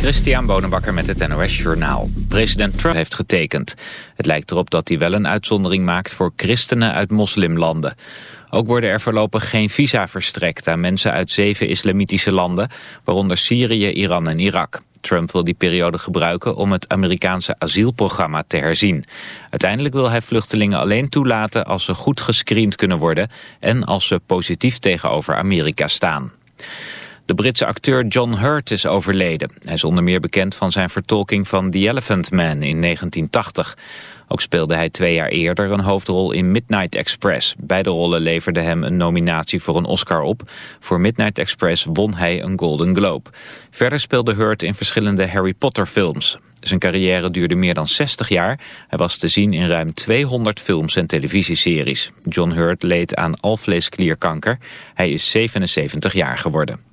Christian Bonenbakker met het NOS Journaal. President Trump heeft getekend. Het lijkt erop dat hij wel een uitzondering maakt voor christenen uit moslimlanden. Ook worden er voorlopig geen visa verstrekt aan mensen uit zeven islamitische landen, waaronder Syrië, Iran en Irak. Trump wil die periode gebruiken om het Amerikaanse asielprogramma te herzien. Uiteindelijk wil hij vluchtelingen alleen toelaten als ze goed gescreend kunnen worden en als ze positief tegenover Amerika staan. De Britse acteur John Hurt is overleden. Hij is onder meer bekend van zijn vertolking van The Elephant Man in 1980. Ook speelde hij twee jaar eerder een hoofdrol in Midnight Express. Beide rollen leverden hem een nominatie voor een Oscar op. Voor Midnight Express won hij een Golden Globe. Verder speelde Hurt in verschillende Harry Potter films. Zijn carrière duurde meer dan 60 jaar. Hij was te zien in ruim 200 films en televisieseries. John Hurt leed aan alvleesklierkanker. Hij is 77 jaar geworden.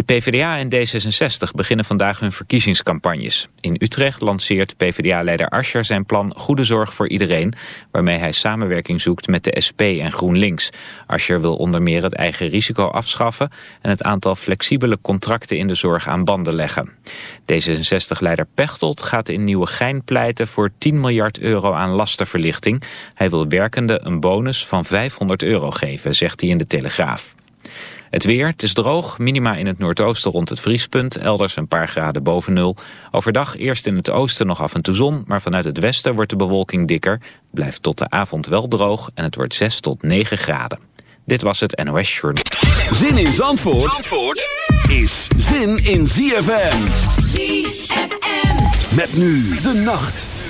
De PvdA en D66 beginnen vandaag hun verkiezingscampagnes. In Utrecht lanceert PvdA-leider Ascher zijn plan Goede Zorg voor Iedereen... waarmee hij samenwerking zoekt met de SP en GroenLinks. Ascher wil onder meer het eigen risico afschaffen... en het aantal flexibele contracten in de zorg aan banden leggen. D66-leider Pechtold gaat in Nieuwegein pleiten voor 10 miljard euro aan lastenverlichting. Hij wil werkenden een bonus van 500 euro geven, zegt hij in de Telegraaf. Het weer, het is droog, minima in het noordoosten rond het vriespunt, elders een paar graden boven nul. Overdag eerst in het oosten nog af en toe zon, maar vanuit het westen wordt de bewolking dikker. blijft tot de avond wel droog en het wordt 6 tot 9 graden. Dit was het NOS Journal. Zin in Zandvoort, Zandvoort is zin in ZFM. ZFM. Met nu de nacht.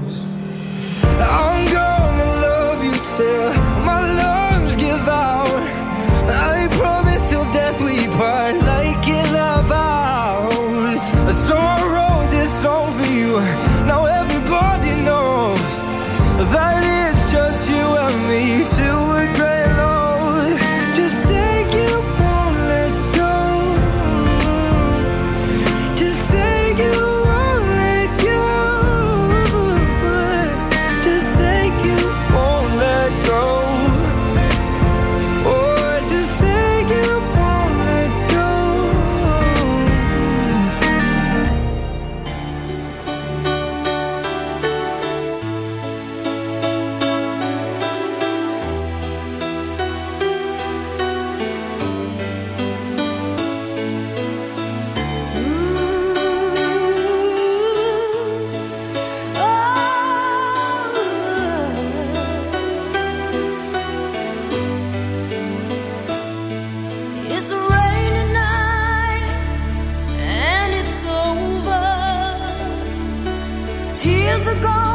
years ago.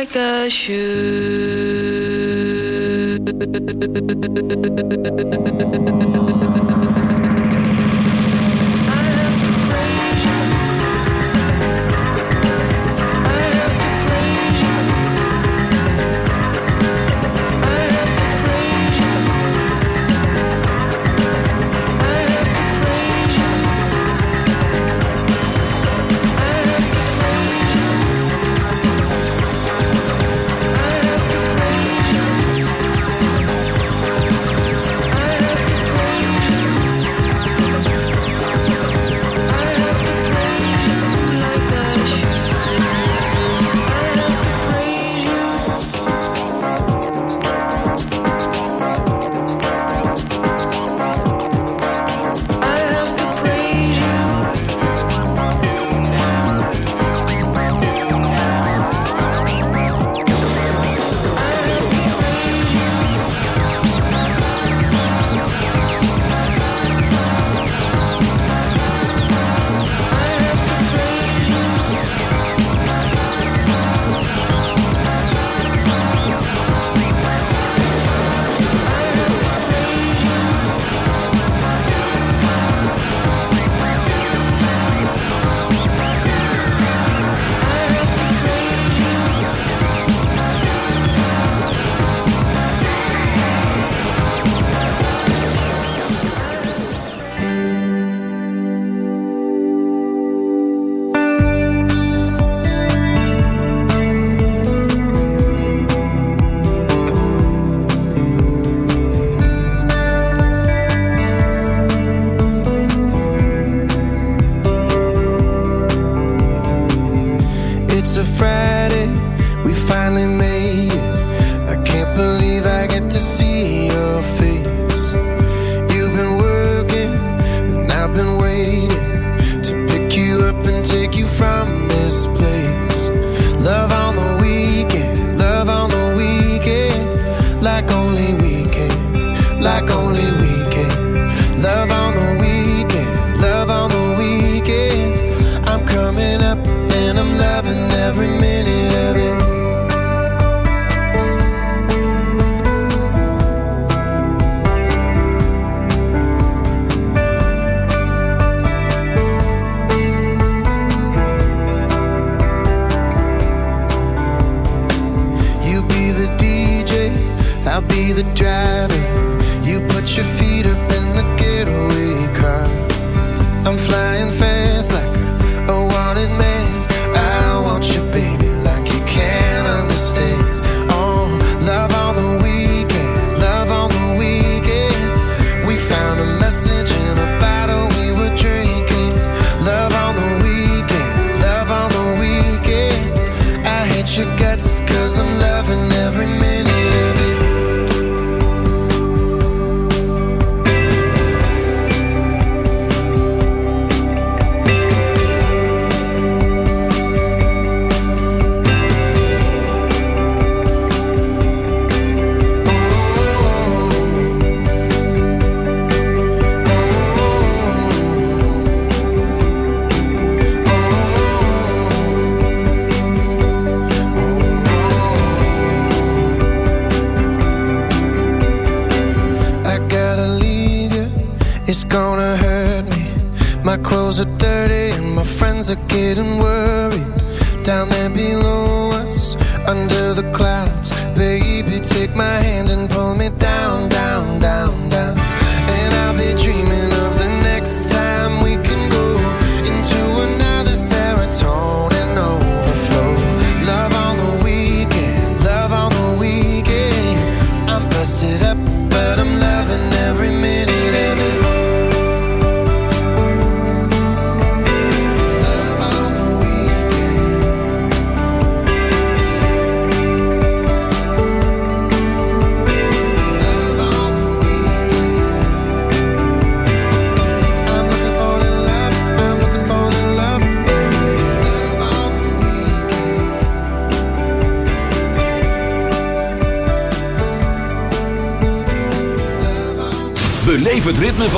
like a shoe. a kid and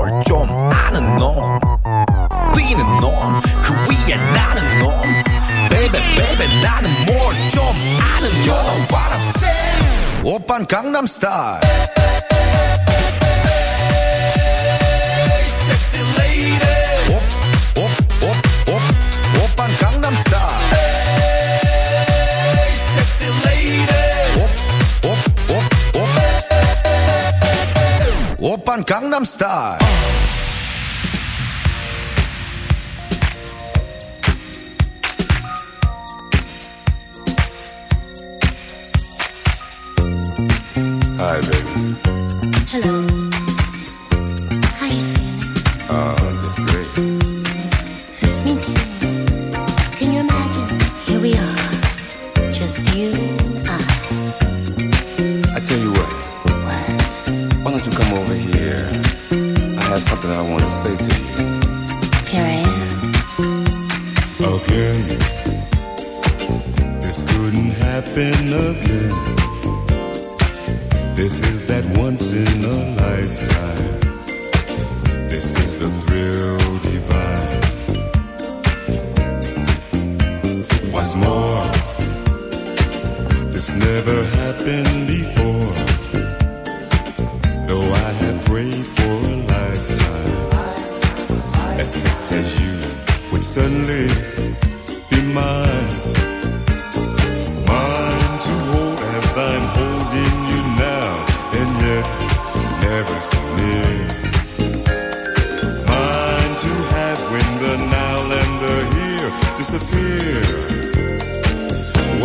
뭘 좀 아는 놈? 뛰는 놈그 위에 나는 놈? 베베 베베 나는 뭘 좀 아는 놈? You know what I'm say 오빤 강남스타일. 오빤 강남스타일.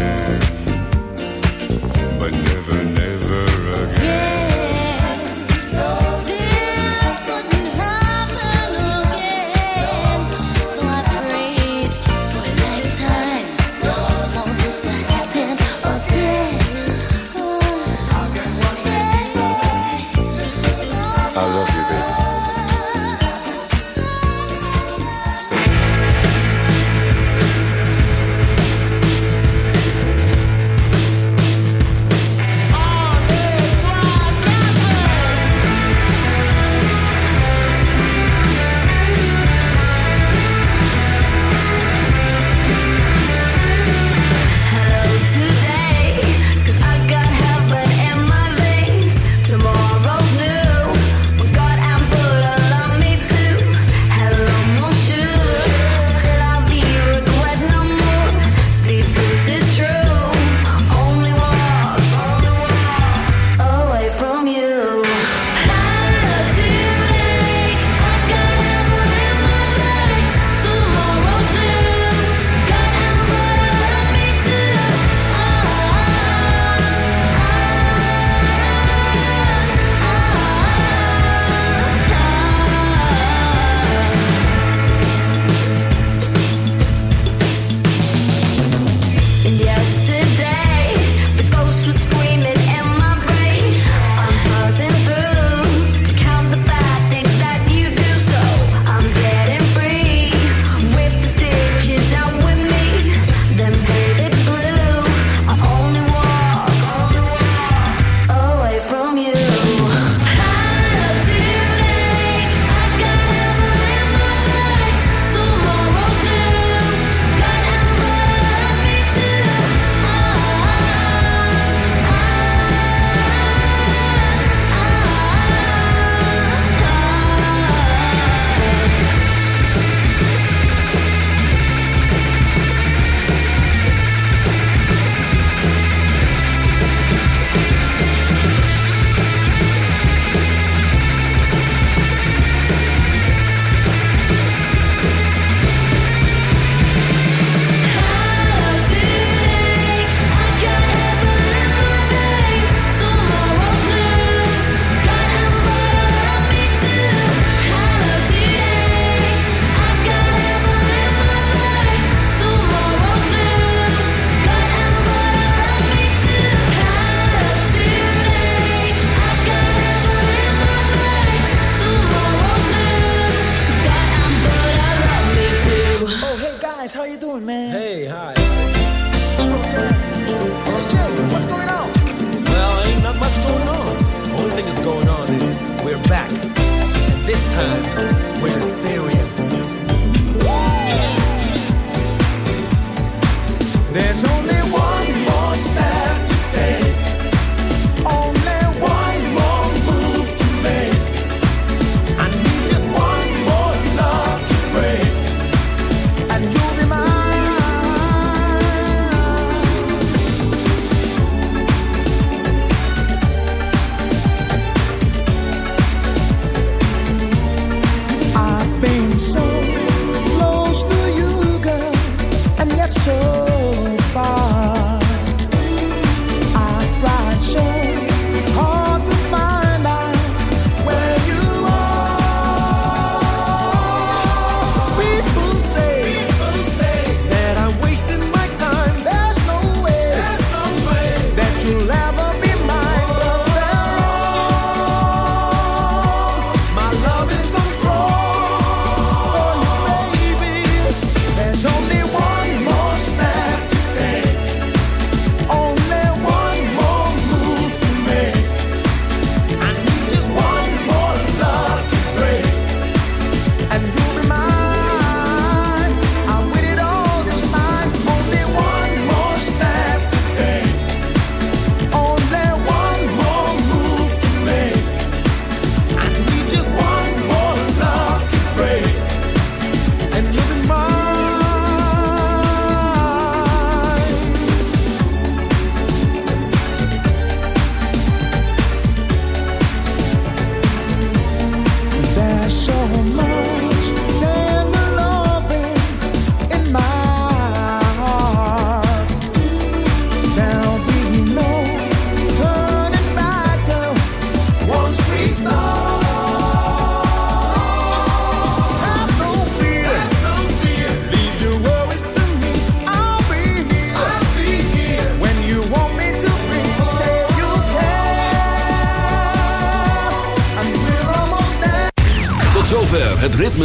Yeah.